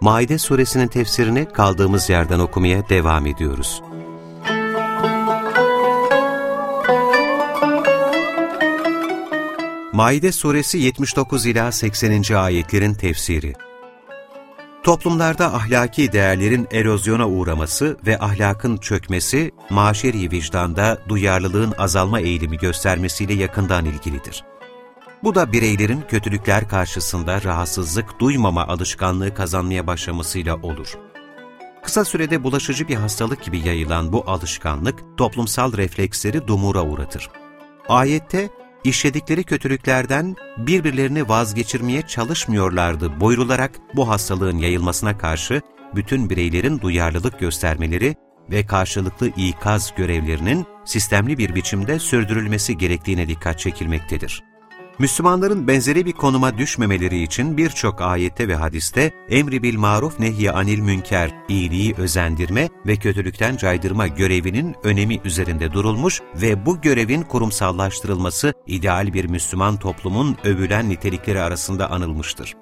Maide suresinin tefsirini kaldığımız yerden okumaya devam ediyoruz. Maide suresi 79 ila 80. ayetlerin tefsiri. Toplumlarda ahlaki değerlerin erozyona uğraması ve ahlakın çökmesi, maşeri vicdanda duyarlılığın azalma eğilimi göstermesiyle yakından ilgilidir. Bu da bireylerin kötülükler karşısında rahatsızlık duymama alışkanlığı kazanmaya başlamasıyla olur. Kısa sürede bulaşıcı bir hastalık gibi yayılan bu alışkanlık toplumsal refleksleri dumura uğratır. Ayette işledikleri kötülüklerden birbirlerini vazgeçirmeye çalışmıyorlardı buyrularak bu hastalığın yayılmasına karşı bütün bireylerin duyarlılık göstermeleri ve karşılıklı ikaz görevlerinin sistemli bir biçimde sürdürülmesi gerektiğine dikkat çekilmektedir. Müslümanların benzeri bir konuma düşmemeleri için birçok ayette ve hadiste emri bil maruf nehy anil münker, iyiliği özendirme ve kötülükten caydırma görevinin önemi üzerinde durulmuş ve bu görevin kurumsallaştırılması ideal bir Müslüman toplumun övülen nitelikleri arasında anılmıştır.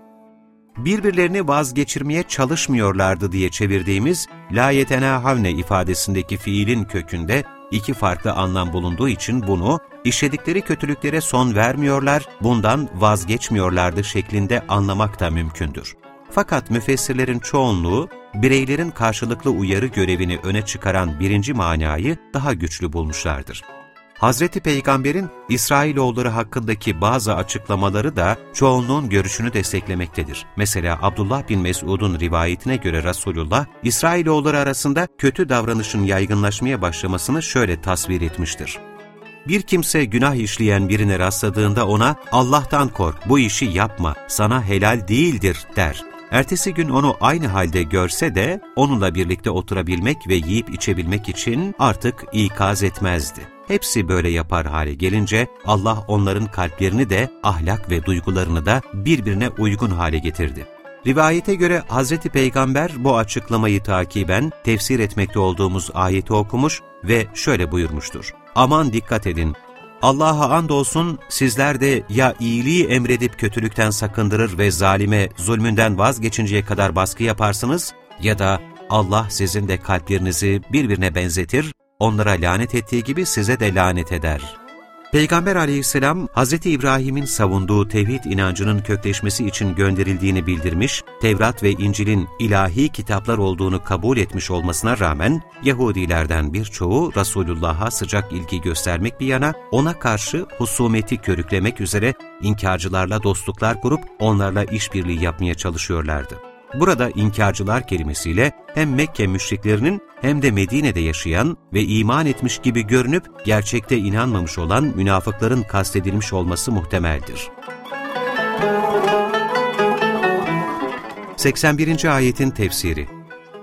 Birbirlerini vazgeçirmeye çalışmıyorlardı diye çevirdiğimiz la yetenâhavne ifadesindeki fiilin kökünde iki farklı anlam bulunduğu için bunu işledikleri kötülüklere son vermiyorlar, bundan vazgeçmiyorlardı şeklinde anlamak da mümkündür. Fakat müfessirlerin çoğunluğu, bireylerin karşılıklı uyarı görevini öne çıkaran birinci manayı daha güçlü bulmuşlardır. Hazreti Peygamber'in İsrailoğulları hakkındaki bazı açıklamaları da çoğunluğun görüşünü desteklemektedir. Mesela Abdullah bin Mesud'un rivayetine göre Resulullah, İsrailoğulları arasında kötü davranışın yaygınlaşmaya başlamasını şöyle tasvir etmiştir. Bir kimse günah işleyen birine rastladığında ona Allah'tan kork, bu işi yapma, sana helal değildir der. Ertesi gün onu aynı halde görse de onunla birlikte oturabilmek ve yiyip içebilmek için artık ikaz etmezdi. Hepsi böyle yapar hale gelince Allah onların kalplerini de ahlak ve duygularını da birbirine uygun hale getirdi. Rivayete göre Hz. Peygamber bu açıklamayı takiben tefsir etmekte olduğumuz ayeti okumuş ve şöyle buyurmuştur. Aman dikkat edin, Allah'a andolsun sizler de ya iyiliği emredip kötülükten sakındırır ve zalime zulmünden vazgeçinceye kadar baskı yaparsınız ya da Allah sizin de kalplerinizi birbirine benzetir, onlara lanet ettiği gibi size de lanet eder.'' Peygamber aleyhisselam, Hz. İbrahim'in savunduğu tevhid inancının kökleşmesi için gönderildiğini bildirmiş, Tevrat ve İncil'in ilahi kitaplar olduğunu kabul etmiş olmasına rağmen, Yahudilerden birçoğu Resulullah'a sıcak ilgi göstermek bir yana, ona karşı husumeti körüklemek üzere inkarcılarla dostluklar kurup onlarla işbirliği yapmaya çalışıyorlardı. Burada inkarcılar kelimesiyle hem Mekke müşriklerinin hem de Medine'de yaşayan ve iman etmiş gibi görünüp gerçekte inanmamış olan münafıkların kastedilmiş olması muhtemeldir. 81. Ayetin Tefsiri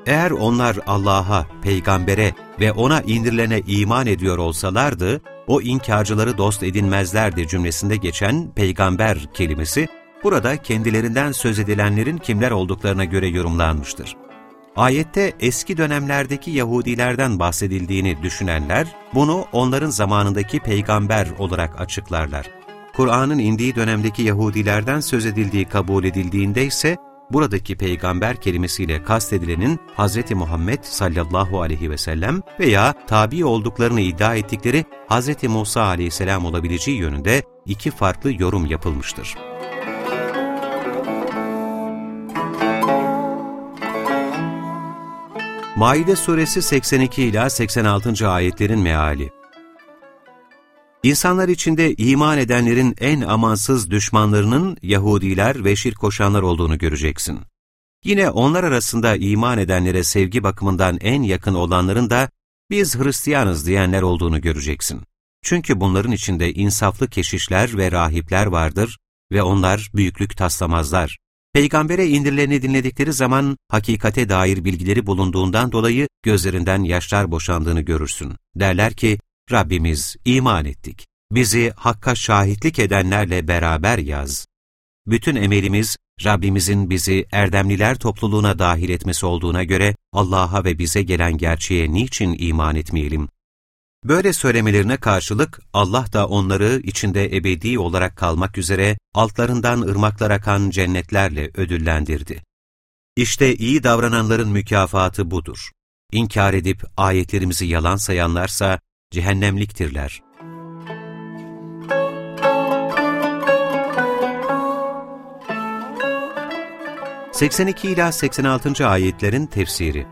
Eğer onlar Allah'a, peygambere ve ona indirilene iman ediyor olsalardı, o inkarcıları dost edinmezlerdi cümlesinde geçen peygamber kelimesi, burada kendilerinden söz edilenlerin kimler olduklarına göre yorumlanmıştır. Ayette eski dönemlerdeki Yahudilerden bahsedildiğini düşünenler, bunu onların zamanındaki peygamber olarak açıklarlar. Kur'an'ın indiği dönemdeki Yahudilerden söz edildiği kabul edildiğinde ise, buradaki peygamber kelimesiyle kastedilenin Hz. Muhammed sallallahu aleyhi ve sellem veya tabi olduklarını iddia ettikleri Hz. Musa aleyhisselam olabileceği yönünde iki farklı yorum yapılmıştır. Maide suresi 82 ila 86. ayetlerin meali. İnsanlar içinde iman edenlerin en amansız düşmanlarının Yahudiler ve şirk koşanlar olduğunu göreceksin. Yine onlar arasında iman edenlere sevgi bakımından en yakın olanların da biz Hristiyanız diyenler olduğunu göreceksin. Çünkü bunların içinde insaflı keşişler ve rahipler vardır ve onlar büyüklük taslamazlar. Peygambere indirileni dinledikleri zaman hakikate dair bilgileri bulunduğundan dolayı gözlerinden yaşlar boşandığını görürsün. Derler ki, Rabbimiz iman ettik. Bizi hakka şahitlik edenlerle beraber yaz. Bütün emelimiz Rabbimizin bizi erdemliler topluluğuna dahil etmesi olduğuna göre Allah'a ve bize gelen gerçeğe niçin iman etmeyelim? Böyle söylemelerine karşılık Allah da onları içinde ebedi olarak kalmak üzere altlarından ırmaklar akan cennetlerle ödüllendirdi. İşte iyi davrananların mükafatı budur. İnkar edip ayetlerimizi yalan sayanlarsa cehennemliktirler. 82 ila 86. ayetlerin tefsiri.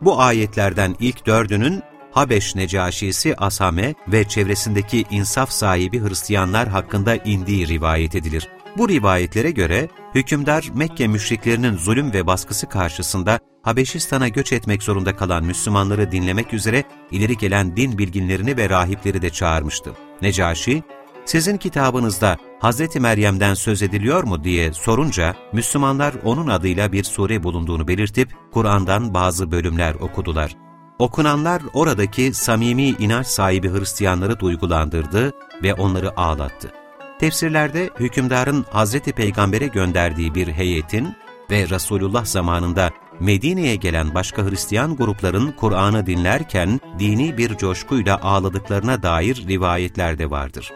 Bu ayetlerden ilk dördünün Habeş Necaşisi Asame ve çevresindeki insaf sahibi Hristiyanlar hakkında indiği rivayet edilir. Bu rivayetlere göre hükümdar Mekke müşriklerinin zulüm ve baskısı karşısında Habeşistan'a göç etmek zorunda kalan Müslümanları dinlemek üzere ileri gelen din bilginlerini ve rahipleri de çağırmıştı. Necaşi, sizin kitabınızda Hz. Meryem'den söz ediliyor mu diye sorunca Müslümanlar onun adıyla bir sure bulunduğunu belirtip Kur'an'dan bazı bölümler okudular. Okunanlar oradaki samimi inanç sahibi Hristiyanları duygulandırdı ve onları ağlattı. Tefsirlerde hükümdarın Hz. Peygamber'e gönderdiği bir heyetin ve Resulullah zamanında Medine'ye gelen başka Hristiyan grupların Kur'an'ı dinlerken dini bir coşkuyla ağladıklarına dair rivayetler de vardır.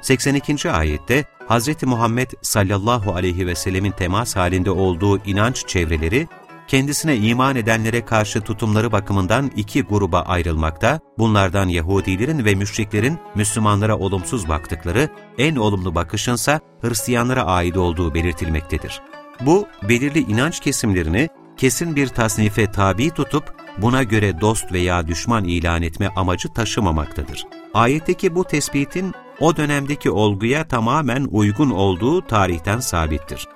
82. ayette Hz. Muhammed sallallahu aleyhi ve sellemin temas halinde olduğu inanç çevreleri, kendisine iman edenlere karşı tutumları bakımından iki gruba ayrılmakta, bunlardan Yahudilerin ve müşriklerin Müslümanlara olumsuz baktıkları, en olumlu bakışınsa Hristiyanlara ait olduğu belirtilmektedir. Bu, belirli inanç kesimlerini kesin bir tasnife tabi tutup, buna göre dost veya düşman ilan etme amacı taşımamaktadır. Ayetteki bu tespitin o dönemdeki olguya tamamen uygun olduğu tarihten sabittir.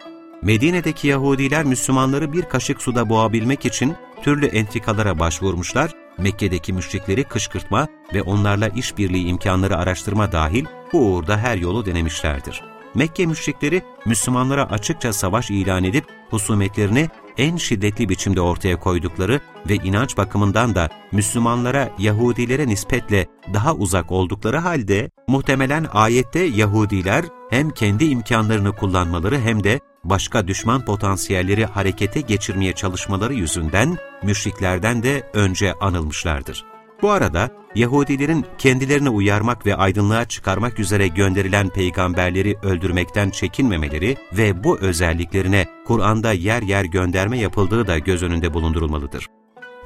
Medine'deki Yahudiler Müslümanları bir kaşık suda boğabilmek için türlü entrikalara başvurmuşlar, Mekke'deki müşrikleri kışkırtma ve onlarla işbirliği imkanları araştırma dahil bu uğurda her yolu denemişlerdir. Mekke müşrikleri Müslümanlara açıkça savaş ilan edip husumetlerini en şiddetli biçimde ortaya koydukları ve inanç bakımından da Müslümanlara Yahudilere nispetle daha uzak oldukları halde muhtemelen ayette Yahudiler hem kendi imkanlarını kullanmaları hem de başka düşman potansiyelleri harekete geçirmeye çalışmaları yüzünden müşriklerden de önce anılmışlardır. Bu arada Yahudilerin kendilerini uyarmak ve aydınlığa çıkarmak üzere gönderilen peygamberleri öldürmekten çekinmemeleri ve bu özelliklerine Kur'an'da yer yer gönderme yapıldığı da göz önünde bulundurulmalıdır.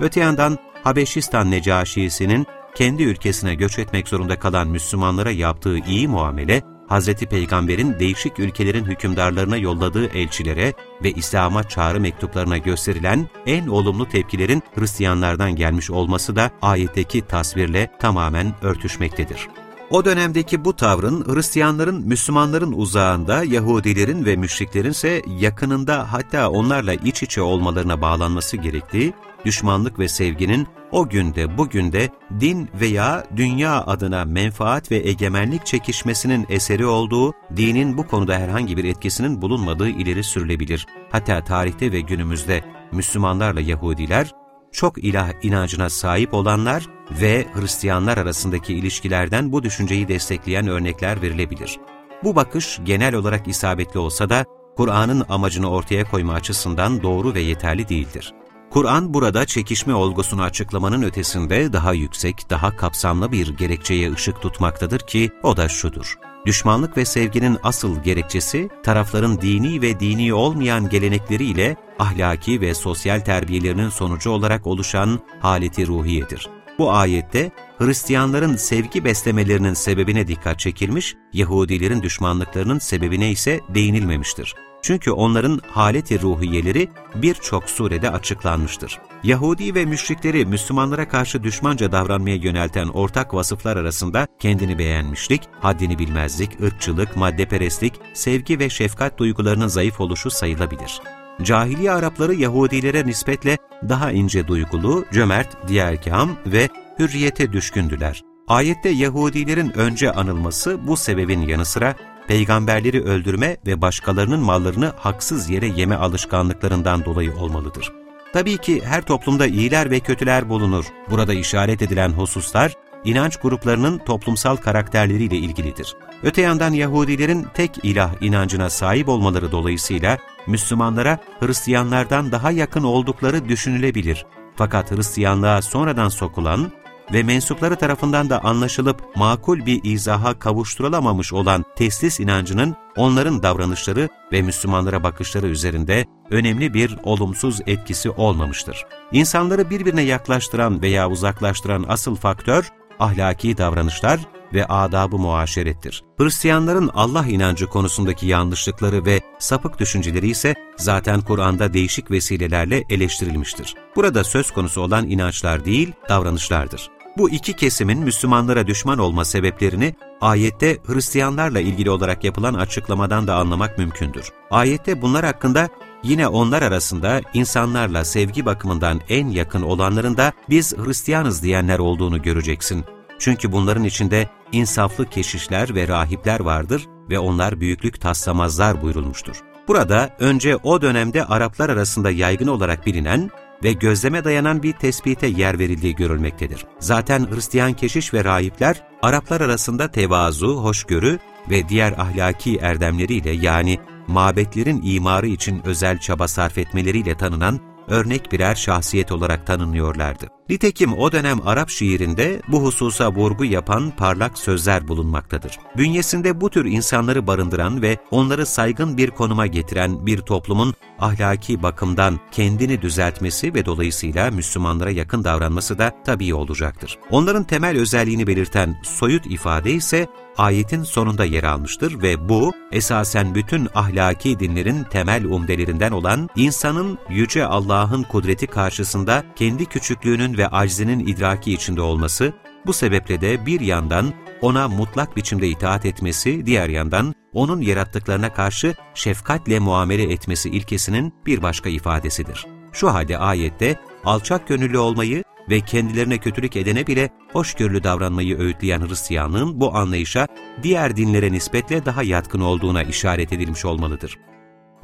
Öte yandan Habeşistan Necaşisi'nin kendi ülkesine göç etmek zorunda kalan Müslümanlara yaptığı iyi muamele, Hz. Peygamber'in değişik ülkelerin hükümdarlarına yolladığı elçilere ve İslam'a çağrı mektuplarına gösterilen en olumlu tepkilerin Hristiyanlardan gelmiş olması da ayetteki tasvirle tamamen örtüşmektedir. O dönemdeki bu tavrın Hristiyanların Müslümanların uzağında, Yahudilerin ve müşriklerin ise yakınında hatta onlarla iç içe olmalarına bağlanması gerektiği, düşmanlık ve sevginin o günde bugün de din veya dünya adına menfaat ve egemenlik çekişmesinin eseri olduğu, dinin bu konuda herhangi bir etkisinin bulunmadığı ileri sürülebilir. Hatta tarihte ve günümüzde Müslümanlarla Yahudiler, çok ilah inancına sahip olanlar ve Hristiyanlar arasındaki ilişkilerden bu düşünceyi destekleyen örnekler verilebilir. Bu bakış genel olarak isabetli olsa da, Kur'an'ın amacını ortaya koyma açısından doğru ve yeterli değildir. Kur'an burada çekişme olgusunu açıklamanın ötesinde daha yüksek, daha kapsamlı bir gerekçeye ışık tutmaktadır ki o da şudur. Düşmanlık ve sevginin asıl gerekçesi, tarafların dini ve dini olmayan gelenekleriyle ahlaki ve sosyal terbiyelerinin sonucu olarak oluşan haleti ruhiyedir. Bu ayette Hristiyanların sevgi beslemelerinin sebebine dikkat çekilmiş, Yahudilerin düşmanlıklarının sebebine ise değinilmemiştir. Çünkü onların haleti ruhiyeleri birçok surede açıklanmıştır. Yahudi ve müşrikleri Müslümanlara karşı düşmanca davranmaya yönelten ortak vasıflar arasında kendini beğenmişlik, haddini bilmezlik, ırkçılık, maddeperestlik, sevgi ve şefkat duygularının zayıf oluşu sayılabilir. Cahiliye Arapları Yahudilere nispetle daha ince duygulu, cömert, diğerkam ve hürriyete düşkündüler. Ayette Yahudilerin önce anılması bu sebebin yanı sıra peygamberleri öldürme ve başkalarının mallarını haksız yere yeme alışkanlıklarından dolayı olmalıdır. Tabii ki her toplumda iyiler ve kötüler bulunur. Burada işaret edilen hususlar, inanç gruplarının toplumsal karakterleriyle ilgilidir. Öte yandan Yahudilerin tek ilah inancına sahip olmaları dolayısıyla Müslümanlara Hristiyanlardan daha yakın oldukları düşünülebilir. Fakat Hristiyanlığa sonradan sokulan ve mensupları tarafından da anlaşılıp makul bir izaha kavuşturulamamış olan teslis inancının onların davranışları ve Müslümanlara bakışları üzerinde önemli bir olumsuz etkisi olmamıştır. İnsanları birbirine yaklaştıran veya uzaklaştıran asıl faktör, ahlaki davranışlar ve adab-ı muaşerettir. Hristiyanların Allah inancı konusundaki yanlışlıkları ve sapık düşünceleri ise zaten Kur'an'da değişik vesilelerle eleştirilmiştir. Burada söz konusu olan inançlar değil, davranışlardır. Bu iki kesimin Müslümanlara düşman olma sebeplerini ayette Hristiyanlarla ilgili olarak yapılan açıklamadan da anlamak mümkündür. Ayette bunlar hakkında yine onlar arasında insanlarla sevgi bakımından en yakın olanların da biz Hristiyanız diyenler olduğunu göreceksin. Çünkü bunların içinde insaflı keşişler ve rahipler vardır ve onlar büyüklük taslamazlar buyurulmuştur. Burada önce o dönemde Araplar arasında yaygın olarak bilinen ve gözleme dayanan bir tespite yer verildiği görülmektedir. Zaten Hristiyan keşiş ve rahipler Araplar arasında tevazu, hoşgörü ve diğer ahlaki erdemleriyle yani mabetlerin imarı için özel çaba sarf etmeleriyle tanınan örnek birer şahsiyet olarak tanınıyorlardı. Nitekim o dönem Arap şiirinde bu hususa vurgu yapan parlak sözler bulunmaktadır. Bünyesinde bu tür insanları barındıran ve onları saygın bir konuma getiren bir toplumun ahlaki bakımdan kendini düzeltmesi ve dolayısıyla Müslümanlara yakın davranması da tabii olacaktır. Onların temel özelliğini belirten soyut ifade ise ayetin sonunda yer almıştır ve bu esasen bütün ahlaki dinlerin temel umdelerinden olan insanın yüce Allah'ın kudreti karşısında kendi küçüklüğünün ve aczinin idraki içinde olması, bu sebeple de bir yandan ona mutlak biçimde itaat etmesi, diğer yandan onun yarattıklarına karşı şefkatle muamele etmesi ilkesinin bir başka ifadesidir. Şu halde ayette alçak gönüllü olmayı ve kendilerine kötülük edene bile hoşgörülü davranmayı öğütleyen Hristiyanlığın bu anlayışa diğer dinlere nispetle daha yatkın olduğuna işaret edilmiş olmalıdır.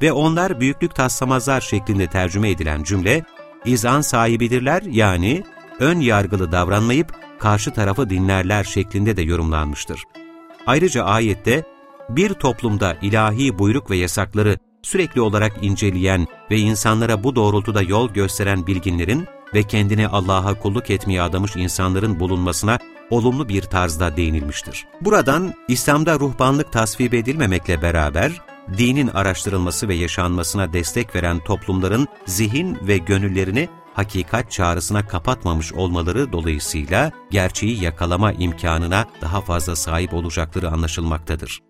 Ve onlar büyüklük taslamazlar şeklinde tercüme edilen cümle, izan sahibidirler yani ön yargılı davranmayıp karşı tarafı dinlerler şeklinde de yorumlanmıştır. Ayrıca ayette bir toplumda ilahi buyruk ve yasakları sürekli olarak inceleyen ve insanlara bu doğrultuda yol gösteren bilginlerin ve kendini Allah'a kulluk etmeye adamış insanların bulunmasına olumlu bir tarzda değinilmiştir. Buradan İslam'da ruhbanlık tasvip edilmemekle beraber, dinin araştırılması ve yaşanmasına destek veren toplumların zihin ve gönüllerini hakikat çağrısına kapatmamış olmaları dolayısıyla gerçeği yakalama imkanına daha fazla sahip olacakları anlaşılmaktadır.